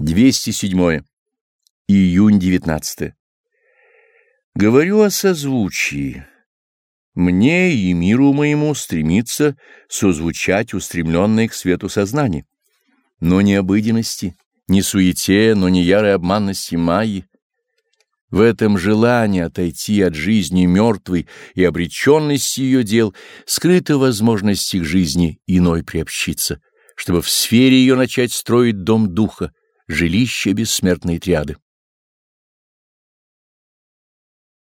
207. Июнь 19. Говорю о созвучии. Мне и миру моему стремится созвучать устремленное к свету сознание, но не обыденности, не суете, но не ярой обманности майи. В этом желании отойти от жизни мертвой и обреченности ее дел скрыта возможность к жизни иной приобщиться, чтобы в сфере ее начать строить дом духа, жилище бессмертной триады.